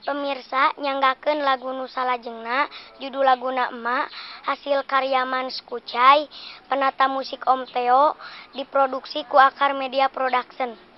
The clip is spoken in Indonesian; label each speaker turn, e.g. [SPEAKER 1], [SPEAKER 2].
[SPEAKER 1] Pemirsa nyanggaken lagu Nusa Lajengna judul laguna emak hasil karyaman Skucai penata musik Om Theo diproduksi ku Akar Media Production.